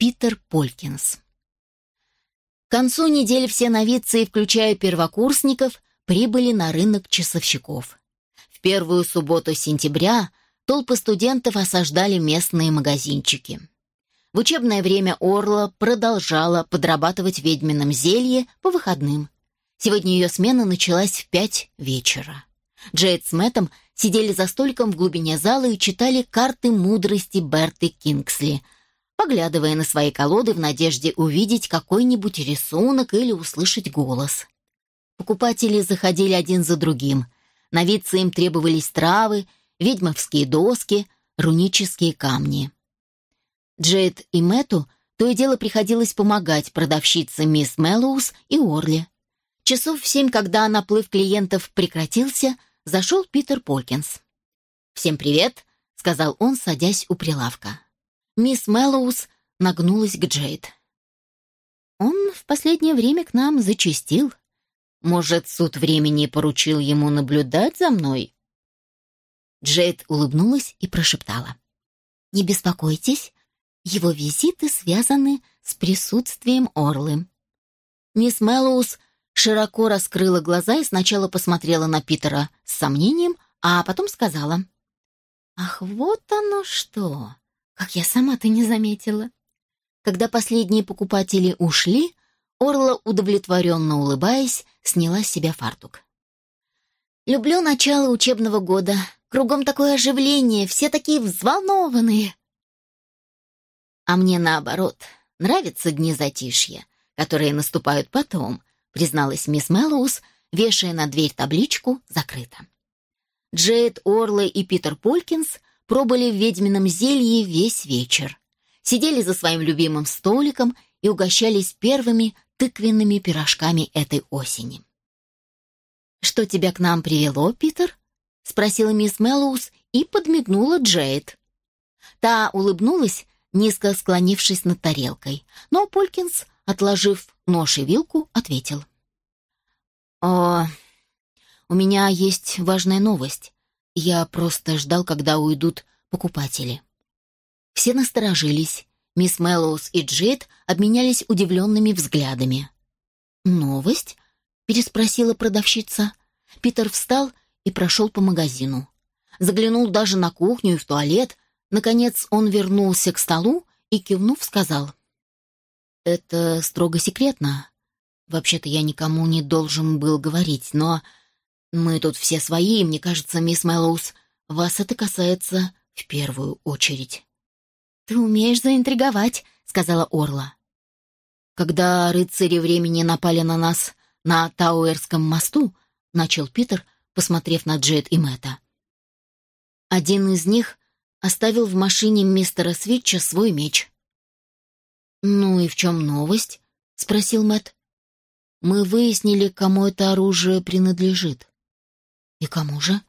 Питер Полькинс. К концу недели все новицы, включая первокурсников, прибыли на рынок часовщиков. В первую субботу сентября толпы студентов осаждали местные магазинчики. В учебное время Орла продолжала подрабатывать ведьмином зелье по выходным. Сегодня ее смена началась в пять вечера. Джейд с Мэттом сидели за столиком в глубине зала и читали карты мудрости Берты Кингсли, поглядывая на свои колоды в надежде увидеть какой-нибудь рисунок или услышать голос. Покупатели заходили один за другим. На вице им требовались травы, ведьмовские доски, рунические камни. Джейд и Мэту то и дело приходилось помогать продавщице мисс Мэллоус и Орли. Часов в семь, когда наплыв клиентов прекратился, зашел Питер Полкинс. «Всем привет», — сказал он, садясь у прилавка. Мисс Мэллоус нагнулась к Джейд. «Он в последнее время к нам зачастил. Может, суд времени поручил ему наблюдать за мной?» Джейд улыбнулась и прошептала. «Не беспокойтесь, его визиты связаны с присутствием Орлы. Мисс Мэллоус широко раскрыла глаза и сначала посмотрела на Питера с сомнением, а потом сказала. «Ах, вот оно что! Как я сама-то не заметила!» Когда последние покупатели ушли, Орла, удовлетворенно улыбаясь, сняла с себя фартук. «Люблю начало учебного года. Кругом такое оживление, все такие взволнованные!» А мне наоборот, нравятся дни затишья, которые наступают потом, призналась мисс Мэллоус, вешая на дверь табличку «Закрыто». Джейд Орле и Питер Полькинс пробыли в ведьмином зелье весь вечер. Сидели за своим любимым столиком и угощались первыми тыквенными пирожками этой осени. «Что тебя к нам привело, Питер?» — спросила мисс Мэллоус и подмигнула Джейд. Та улыбнулась низко склонившись над тарелкой. Но Полькинс, отложив нож и вилку, ответил. «О, у меня есть важная новость. Я просто ждал, когда уйдут покупатели». Все насторожились. Мисс Мэллоус и Джейд обменялись удивленными взглядами. «Новость?» — переспросила продавщица. Питер встал и прошел по магазину. Заглянул даже на кухню и в туалет, Наконец он вернулся к столу и, кивнув, сказал. «Это строго секретно. Вообще-то я никому не должен был говорить, но мы тут все свои, мне кажется, мисс Мэллоус, вас это касается в первую очередь». «Ты умеешь заинтриговать», — сказала Орла. «Когда рыцари времени напали на нас на Тауэрском мосту», — начал Питер, посмотрев на Джет и Мэтта. Один из них оставил в машине мистера Свитча свой меч. «Ну и в чем новость?» — спросил Мэтт. «Мы выяснили, кому это оружие принадлежит». «И кому же?»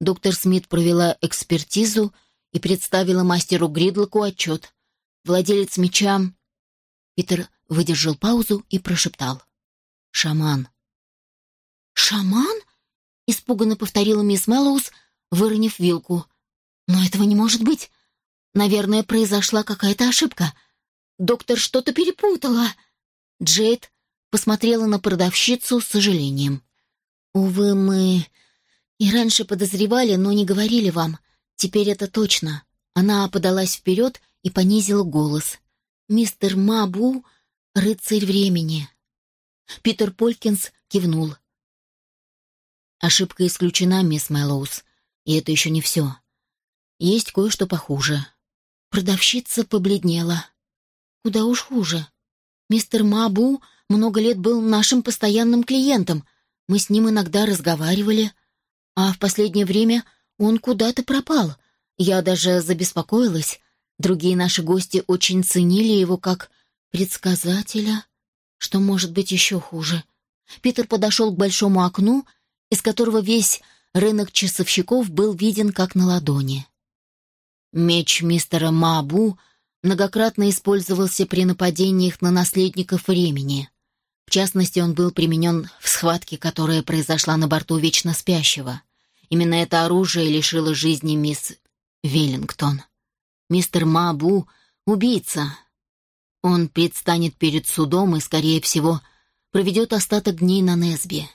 Доктор Смит провела экспертизу и представила мастеру Гридлоку отчет. Владелец меча... Питер выдержал паузу и прошептал. «Шаман». «Шаман?» — испуганно повторила мисс Мэллоус, выронив вилку. Но этого не может быть. Наверное, произошла какая-то ошибка. Доктор что-то перепутала. Джейд посмотрела на продавщицу с сожалением. Увы, мы и раньше подозревали, но не говорили вам. Теперь это точно. Она подалась вперед и понизила голос. «Мистер Мабу — рыцарь времени». Питер Полькинс кивнул. «Ошибка исключена, мисс Мэллоус, и это еще не все. Есть кое-что похуже. Продавщица побледнела. Куда уж хуже. Мистер Мабу много лет был нашим постоянным клиентом. Мы с ним иногда разговаривали. А в последнее время он куда-то пропал. Я даже забеспокоилась. Другие наши гости очень ценили его как предсказателя. Что может быть еще хуже? Питер подошел к большому окну, из которого весь рынок часовщиков был виден как на ладони. Меч мистера Мабу многократно использовался при нападениях на наследников времени. В частности, он был применен в схватке, которая произошла на борту Вечно Спящего. Именно это оружие лишило жизни мисс Веллингтон. Мистер Мабу Убийца. Он предстанет перед судом и, скорее всего, проведет остаток дней на Несбе.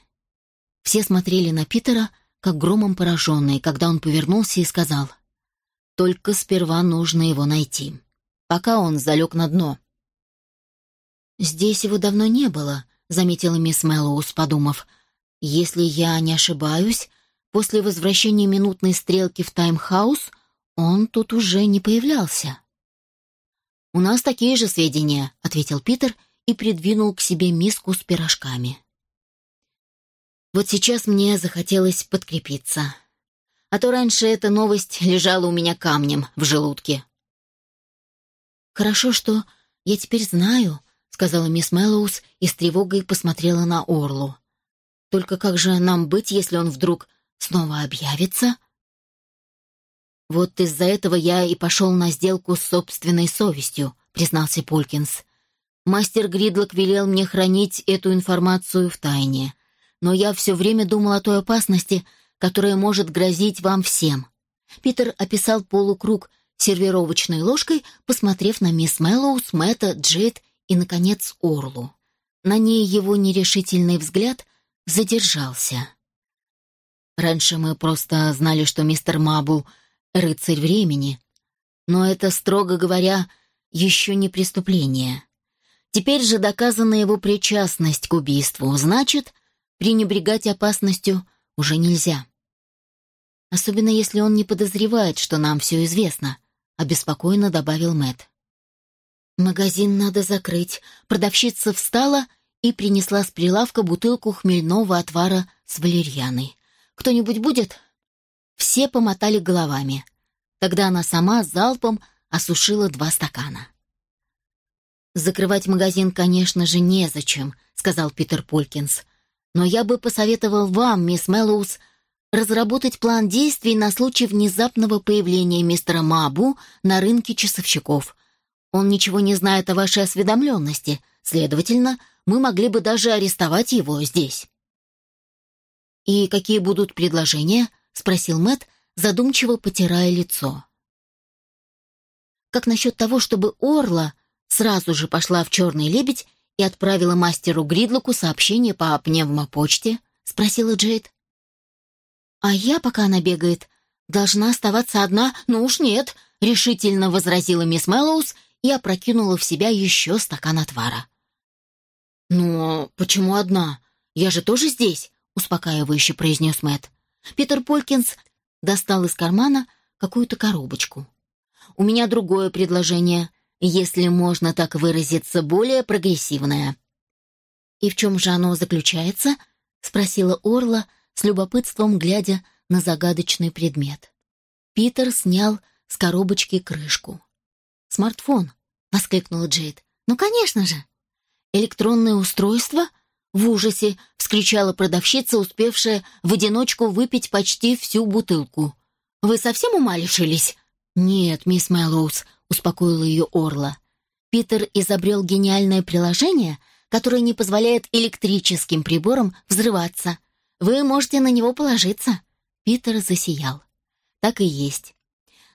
Все смотрели на Питера, как громом пораженные, когда он повернулся и сказал, «Только сперва нужно его найти, пока он залег на дно». «Здесь его давно не было», — заметила мисс Мэллоус, подумав. «Если я не ошибаюсь, после возвращения минутной стрелки в таймхаус он тут уже не появлялся». «У нас такие же сведения», — ответил Питер и придвинул к себе миску с пирожками. Вот сейчас мне захотелось подкрепиться. А то раньше эта новость лежала у меня камнем в желудке. «Хорошо, что я теперь знаю», — сказала мисс Мэллоус и с тревогой посмотрела на Орлу. «Только как же нам быть, если он вдруг снова объявится?» «Вот из-за этого я и пошел на сделку с собственной совестью», — признался Полькинс. «Мастер Гридлок велел мне хранить эту информацию в тайне но я все время думал о той опасности, которая может грозить вам всем. Питер описал полукруг сервировочной ложкой, посмотрев на мисс Мэллоус, Мэтта, Джет и, наконец, Орлу. На ней его нерешительный взгляд задержался. Раньше мы просто знали, что мистер Мабу — рыцарь времени, но это, строго говоря, еще не преступление. Теперь же доказана его причастность к убийству, значит, пренебрегать опасностью уже нельзя. Особенно если он не подозревает, что нам все известно, обеспокоенно добавил Мэт. Магазин надо закрыть. Продавщица встала и принесла с прилавка бутылку хмельного отвара с валерьяной. Кто-нибудь будет? Все помотали головами. Тогда она сама залпом осушила два стакана. «Закрывать магазин, конечно же, незачем», — сказал Питер Полькинс. Но я бы посоветовал вам, мисс Мэллоус, разработать план действий на случай внезапного появления мистера Мабу на рынке часовщиков. Он ничего не знает о вашей осведомленности, следовательно, мы могли бы даже арестовать его здесь». «И какие будут предложения?» — спросил Мэт, задумчиво потирая лицо. «Как насчет того, чтобы Орла сразу же пошла в «Черный лебедь» и отправила мастеру Гридлоку сообщение по пневмопочте?» — спросила Джейд. «А я, пока она бегает, должна оставаться одна? Ну уж нет», — решительно возразила мисс Мэллоус и опрокинула в себя еще стакан отвара. «Но почему одна? Я же тоже здесь», — успокаивающе произнес Мэтт. Питер Полькинс достал из кармана какую-то коробочку. «У меня другое предложение если можно так выразиться, более прогрессивное. «И в чем же оно заключается?» — спросила Орла, с любопытством глядя на загадочный предмет. Питер снял с коробочки крышку. «Смартфон!» — воскликнула Джейд. «Ну, конечно же!» «Электронное устройство?» — в ужасе вскричала продавщица, успевшая в одиночку выпить почти всю бутылку. «Вы совсем ума лишились?» «Нет, мисс Мэллоус», успокоила ее Орла. Питер изобрел гениальное приложение, которое не позволяет электрическим приборам взрываться. Вы можете на него положиться. Питер засиял. Так и есть.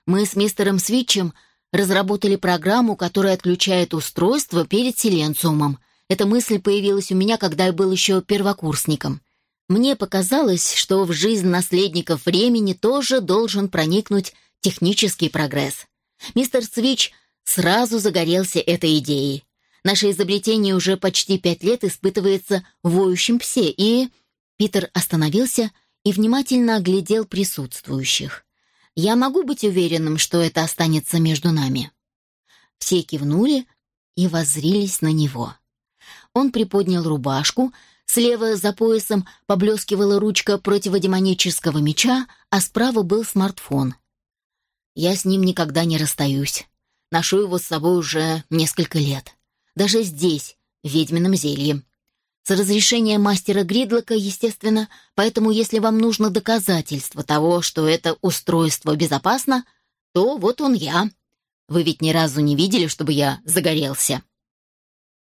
Мы с мистером Свитчем разработали программу, которая отключает устройство перед силенциумом. Эта мысль появилась у меня, когда я был еще первокурсником. Мне показалось, что в жизнь наследников времени тоже должен проникнуть технический прогресс. Мистер Свич сразу загорелся этой идеей. Наше изобретение уже почти пять лет испытывается в воющем псе, и... Питер остановился и внимательно оглядел присутствующих. «Я могу быть уверенным, что это останется между нами». Все кивнули и воззрились на него. Он приподнял рубашку, слева за поясом поблескивала ручка противодемонического меча, а справа был смартфон — я с ним никогда не расстаюсь. Ношу его с собой уже несколько лет. Даже здесь, в ведьмином зелье. С разрешения мастера Гридлока, естественно, поэтому если вам нужно доказательство того, что это устройство безопасно, то вот он я. Вы ведь ни разу не видели, чтобы я загорелся.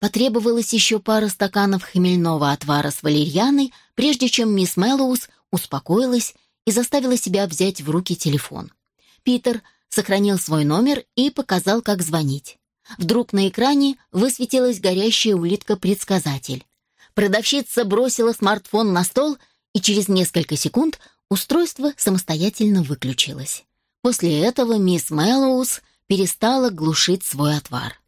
Потребовалось еще пара стаканов хмельного отвара с валерьяной, прежде чем мисс Мэллоус успокоилась и заставила себя взять в руки телефон. Питер сохранил свой номер и показал, как звонить. Вдруг на экране высветилась горящая улитка-предсказатель. Продавщица бросила смартфон на стол, и через несколько секунд устройство самостоятельно выключилось. После этого мисс Мэллоус перестала глушить свой отвар.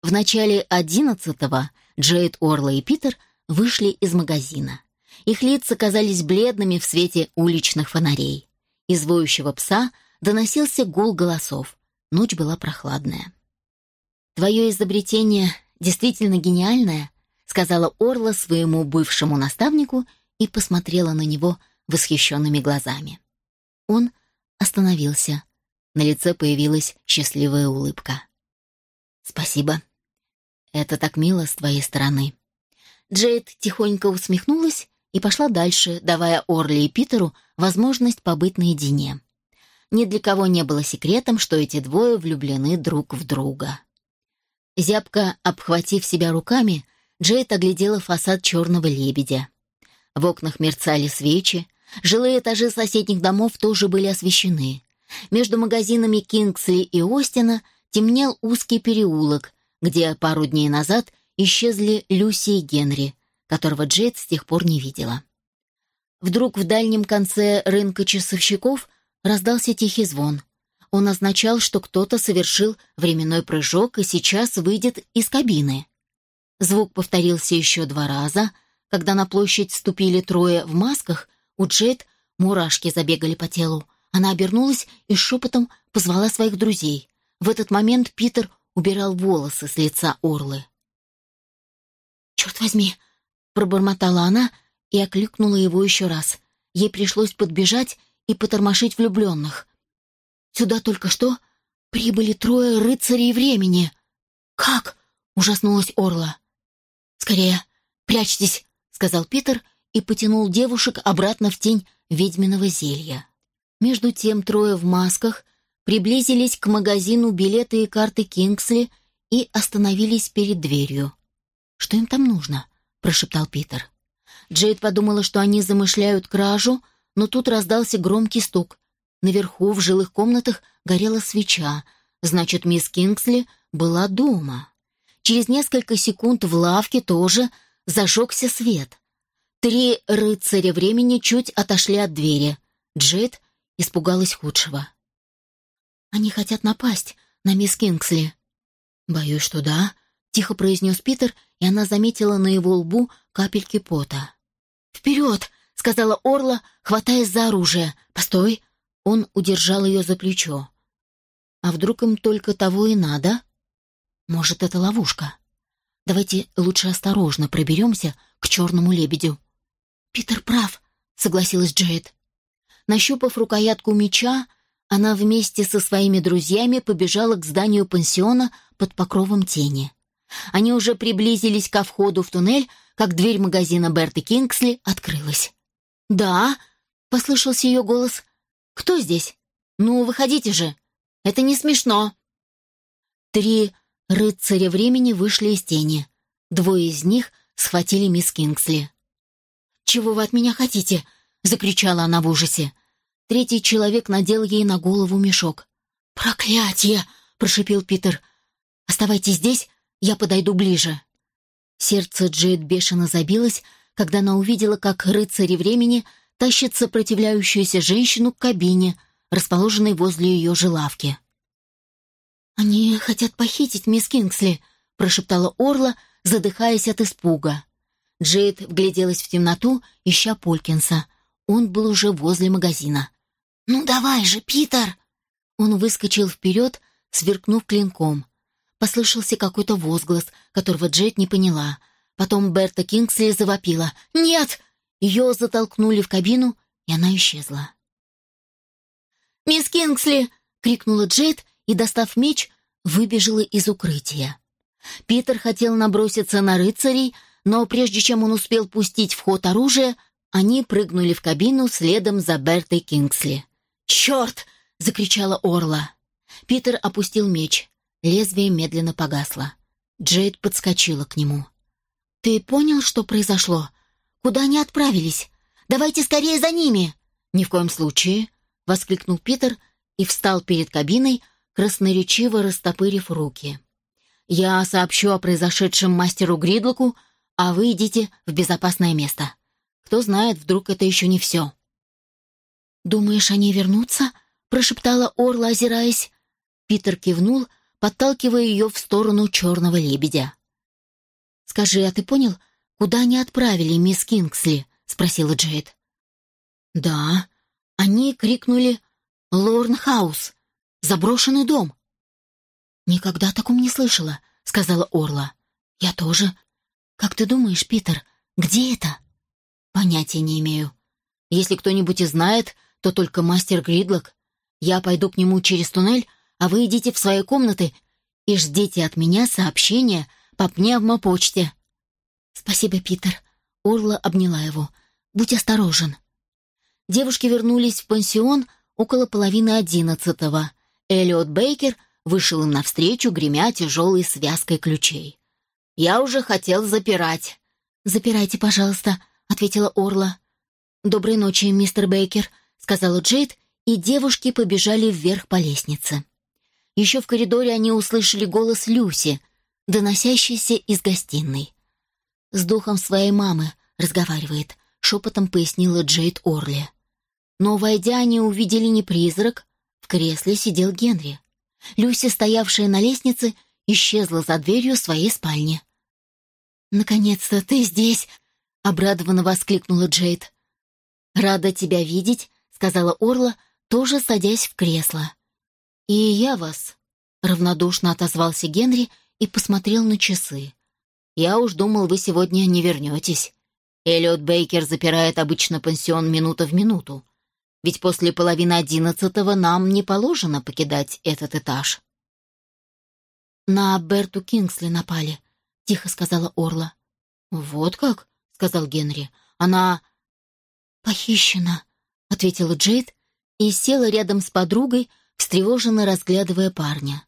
В начале одиннадцатого Джейд, Орла и Питер вышли из магазина. Их лица казались бледными в свете уличных фонарей. Из воющего пса доносился гул голосов. Ночь была прохладная. «Твое изобретение действительно гениальное», сказала Орла своему бывшему наставнику и посмотрела на него восхищенными глазами. Он остановился. На лице появилась счастливая улыбка. «Спасибо. Это так мило с твоей стороны». Джейд тихонько усмехнулась и пошла дальше, давая Орли и Питеру возможность побыть наедине. Ни для кого не было секретом, что эти двое влюблены друг в друга. Зябко обхватив себя руками, Джейд оглядела фасад черного лебедя. В окнах мерцали свечи, жилые этажи соседних домов тоже были освещены. Между магазинами Кингсли и Остина темнел узкий переулок, где пару дней назад исчезли Люси и Генри, которого Джейд с тех пор не видела. Вдруг в дальнем конце рынка часовщиков раздался тихий звон. Он означал, что кто-то совершил временной прыжок и сейчас выйдет из кабины. Звук повторился еще два раза. Когда на площадь ступили трое в масках, у Джейд мурашки забегали по телу. Она обернулась и шепотом позвала своих друзей. В этот момент Питер убирал волосы с лица Орлы. «Черт возьми, Пробормотала она и окликнула его еще раз. Ей пришлось подбежать и потормошить влюбленных. Сюда только что прибыли трое рыцарей времени. «Как?» — ужаснулась Орла. «Скорее, прячьтесь», — сказал Питер и потянул девушек обратно в тень ведьминого зелья. Между тем трое в масках приблизились к магазину билеты и карты Кингсли и остановились перед дверью. Что им там нужно? прошептал Питер. Джейд подумала, что они замышляют кражу, но тут раздался громкий стук. Наверху в жилых комнатах горела свеча, значит, мисс Кингсли была дома. Через несколько секунд в лавке тоже зажегся свет. Три рыцаря времени чуть отошли от двери. Джейд испугалась худшего. «Они хотят напасть на мисс Кингсли». «Боюсь, что да», — тихо произнес Питер и она заметила на его лбу капельки пота. «Вперед!» — сказала Орла, хватаясь за оружие. «Постой!» — он удержал ее за плечо. «А вдруг им только того и надо?» «Может, это ловушка?» «Давайте лучше осторожно проберемся к черному лебедю». «Питер прав», — согласилась Джейд. Нащупав рукоятку меча, она вместе со своими друзьями побежала к зданию пансиона под покровом тени. Они уже приблизились ко входу в туннель, как дверь магазина Берты Кингсли открылась. «Да», — послышался ее голос. «Кто здесь? Ну, выходите же. Это не смешно». Три рыцаря времени вышли из тени. Двое из них схватили мисс Кингсли. «Чего вы от меня хотите?» — закричала она в ужасе. Третий человек надел ей на голову мешок. «Проклятие!» — прошипел Питер. «Оставайтесь здесь я подойду ближе». Сердце Джейд бешено забилось, когда она увидела, как рыцари времени тащат сопротивляющуюся женщину к кабине, расположенной возле ее жилавки. «Они хотят похитить мисс Кингсли», — прошептала Орла, задыхаясь от испуга. Джейд вгляделась в темноту, ища Полькинса. Он был уже возле магазина. «Ну давай же, Питер!» Он выскочил вперед, сверкнув клинком. Послышался какой-то возглас, которого Джет не поняла. Потом Берта Кингсли завопила. «Нет!» Ее затолкнули в кабину, и она исчезла. «Мисс Кингсли!» — крикнула Джет и, достав меч, выбежала из укрытия. Питер хотел наброситься на рыцарей, но прежде чем он успел пустить в ход оружие, они прыгнули в кабину следом за Бертой Кингсли. «Черт!» — закричала Орла. Питер опустил меч. Лезвие медленно погасло. Джейд подскочила к нему. «Ты понял, что произошло? Куда они отправились? Давайте скорее за ними!» «Ни в коем случае!» — воскликнул Питер и встал перед кабиной, красноречиво растопырив руки. «Я сообщу о произошедшем мастеру Гридлоку, а вы идите в безопасное место. Кто знает, вдруг это еще не все». «Думаешь, они вернутся?» — прошептала Орла, озираясь. Питер кивнул, подталкивая ее в сторону черного лебедя. «Скажи, а ты понял, куда они отправили мисс Кингсли?» — спросила Джейд. «Да». Они крикнули «Лорнхаус! Заброшенный дом!» «Никогда о таком не слышала», — сказала Орла. «Я тоже. Как ты думаешь, Питер, где это?» «Понятия не имею. Если кто-нибудь и знает, то только мастер Гридлок. Я пойду к нему через туннель, а вы идите в свои комнаты и ждите от меня сообщения по пневмопочте». «Спасибо, Питер». Орла обняла его. «Будь осторожен». Девушки вернулись в пансион около половины одиннадцатого. Эллиот Бейкер вышел им навстречу, гремя тяжелой связкой ключей. «Я уже хотел запирать». «Запирайте, пожалуйста», — ответила Орла. «Доброй ночи, мистер Бейкер», — сказала Джейд, и девушки побежали вверх по лестнице. Еще в коридоре они услышали голос Люси, доносящийся из гостиной. «С духом своей мамы», — разговаривает, — шепотом пояснила Джейд Орли. Но, войдя, они увидели не призрак, в кресле сидел Генри. Люси, стоявшая на лестнице, исчезла за дверью своей спальни. «Наконец-то ты здесь!» — обрадованно воскликнула Джейд. «Рада тебя видеть», — сказала Орла, тоже садясь в кресло. «И я вас», — равнодушно отозвался Генри и посмотрел на часы. «Я уж думал, вы сегодня не вернетесь. Эллиот Бейкер запирает обычно пансион минута в минуту. Ведь после половины одиннадцатого нам не положено покидать этот этаж». «На Берту Кингсли напали», — тихо сказала Орла. «Вот как?» — сказал Генри. «Она...» «Похищена», — ответила Джейд и села рядом с подругой, встревоженно разглядывая парня.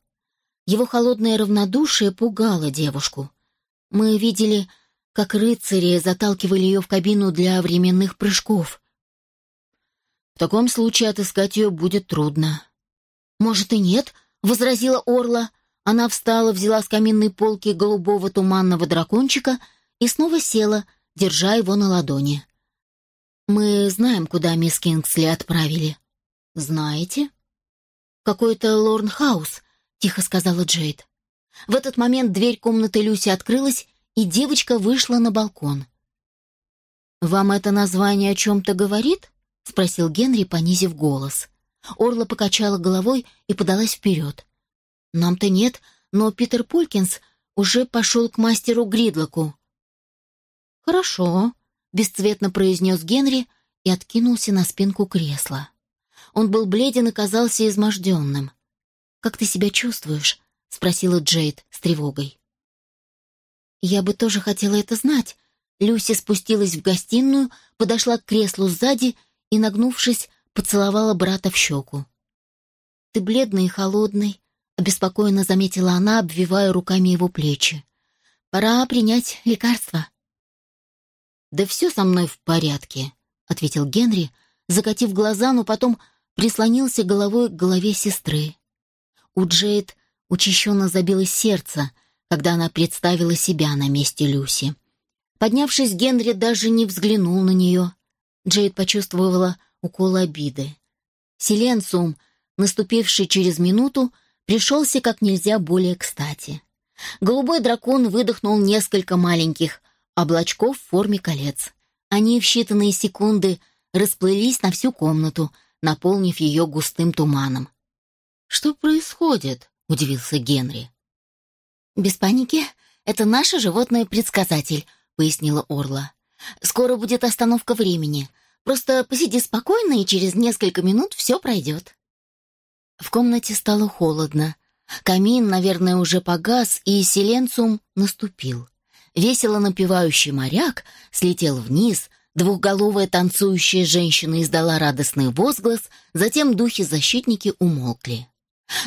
Его холодное равнодушие пугало девушку. Мы видели, как рыцари заталкивали ее в кабину для временных прыжков. В таком случае отыскать ее будет трудно. «Может и нет», — возразила Орла. Она встала, взяла с каминной полки голубого туманного дракончика и снова села, держа его на ладони. «Мы знаем, куда мисс Кингсли отправили». «Знаете?» «Какой-то Лорнхаус», — тихо сказала Джейд. В этот момент дверь комнаты Люси открылась, и девочка вышла на балкон. «Вам это название о чем-то говорит?» — спросил Генри, понизив голос. Орла покачала головой и подалась вперед. «Нам-то нет, но Питер Пулькинс уже пошел к мастеру Гридлоку». «Хорошо», — бесцветно произнес Генри и откинулся на спинку кресла. Он был бледен и казался изможденным. «Как ты себя чувствуешь?» — спросила Джейд с тревогой. «Я бы тоже хотела это знать». Люси спустилась в гостиную, подошла к креслу сзади и, нагнувшись, поцеловала брата в щеку. «Ты бледный и холодный», — обеспокоенно заметила она, обвивая руками его плечи. «Пора принять лекарство». «Да все со мной в порядке», — ответил Генри, закатив глаза, но потом прислонился головой к голове сестры. У Джейд учащенно забилось сердце, когда она представила себя на месте Люси. Поднявшись, Генри даже не взглянул на нее. Джейд почувствовала укол обиды. Силенциум, наступивший через минуту, пришелся как нельзя более кстати. Голубой дракон выдохнул несколько маленьких облачков в форме колец. Они в считанные секунды расплылись на всю комнату, наполнив ее густым туманом. «Что происходит?» — удивился Генри. «Без паники. Это наше животное-предсказатель», — пояснила Орла. «Скоро будет остановка времени. Просто посиди спокойно, и через несколько минут все пройдет». В комнате стало холодно. Камин, наверное, уже погас, и селенцум наступил. Весело напевающий моряк слетел вниз, Двухголовая танцующая женщина издала радостный возглас, затем духи-защитники умолкли.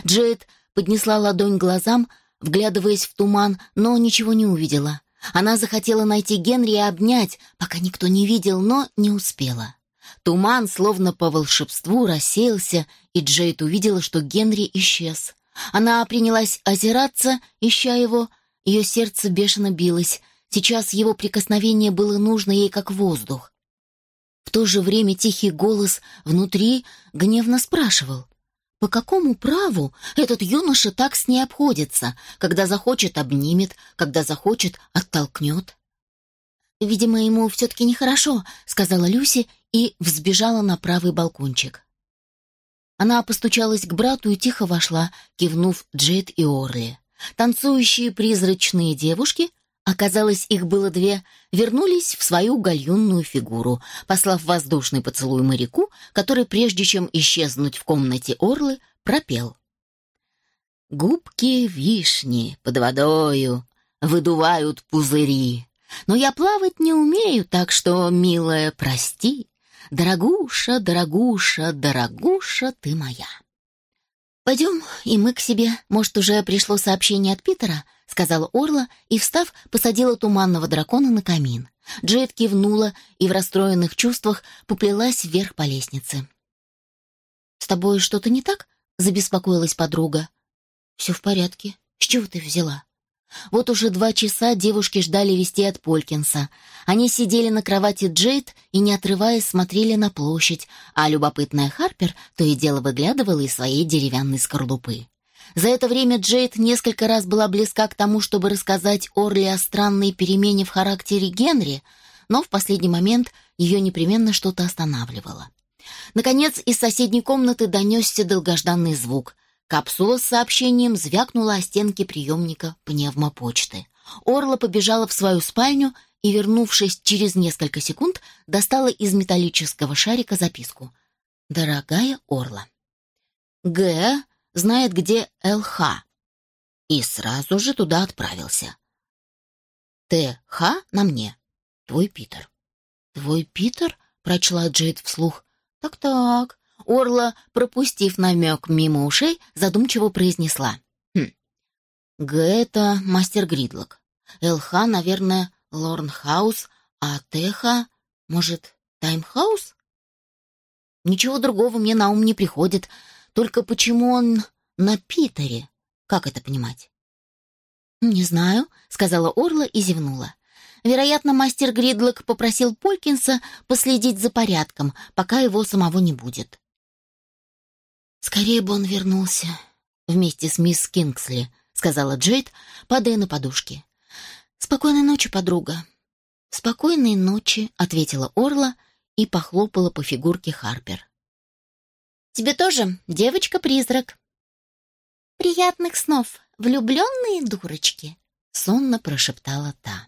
Джейд поднесла ладонь глазам, вглядываясь в туман, но ничего не увидела. Она захотела найти Генри и обнять, пока никто не видел, но не успела. Туман, словно по волшебству, рассеялся, и Джейд увидела, что Генри исчез. Она принялась озираться, ища его. Ее сердце бешено билось. Сейчас его прикосновение было нужно ей как воздух. В то же время тихий голос внутри гневно спрашивал. По какому праву этот юноша так с ней обходится, когда захочет обнимет, когда захочет оттолкнет? «Видимо, ему все-таки нехорошо», — сказала Люси и взбежала на правый балкончик. Она постучалась к брату и тихо вошла, кивнув Джет и Орли. Танцующие призрачные девушки, оказалось, их было две, вернулись в свою гальюнную фигуру, послав воздушный поцелуй моряку, который, прежде чем исчезнуть в комнате Орлы, пропел. «Губки вишни под водою выдувают пузыри, но я плавать не умею, так что, милая, прости, Дорогуша, дорогуша, дорогуша ты моя. «Пойдем, и мы к себе. Может, уже пришло сообщение от Питера?» — сказала Орла и, встав, посадила туманного дракона на камин. Джет кивнула и в расстроенных чувствах поплелась вверх по лестнице. «С тобой что-то не так?» — забеспокоилась подруга. «Все в порядке. С чего ты взяла?» Вот уже два часа девушки ждали вести от Полькинса. Они сидели на кровати Джейд и, не отрываясь, смотрели на площадь, а любопытная Харпер то и дело выглядывала из своей деревянной скорлупы. За это время Джейд несколько раз была близка к тому, чтобы рассказать Орли о странной перемене в характере Генри, но в последний момент ее непременно что-то останавливало. Наконец, из соседней комнаты донесся долгожданный звук — Капсула с сообщением звякнула о стенке приемника пневмопочты. Орла побежала в свою спальню и, вернувшись через несколько секунд, достала из металлического шарика записку. «Дорогая Орла, Г знает, где ЛХ, и сразу же туда отправился. ТХ на мне. Твой Питер». «Твой Питер?» — прочла Джейд вслух. «Так-так, Орла, пропустив намек мимо ушей, задумчиво произнесла. «Хм. Г — это мастер Гридлок. ЛХ, наверное, Лорнхаус, а ТХ, может, Таймхаус? Ничего другого мне на ум не приходит. Только почему он на Питере? Как это понимать? «Не знаю», — сказала Орла и зевнула. Вероятно, мастер Гридлок попросил Полькинса последить за порядком, пока его самого не будет. «Скорее бы он вернулся вместе с мисс Кингсли», — сказала Джейд, падая на подушки. «Спокойной ночи, подруга». «Спокойной ночи», — ответила Орла и похлопала по фигурке Харпер. «Тебе тоже, девочка-призрак». «Приятных снов, влюбленные дурочки», — сонно прошептала та.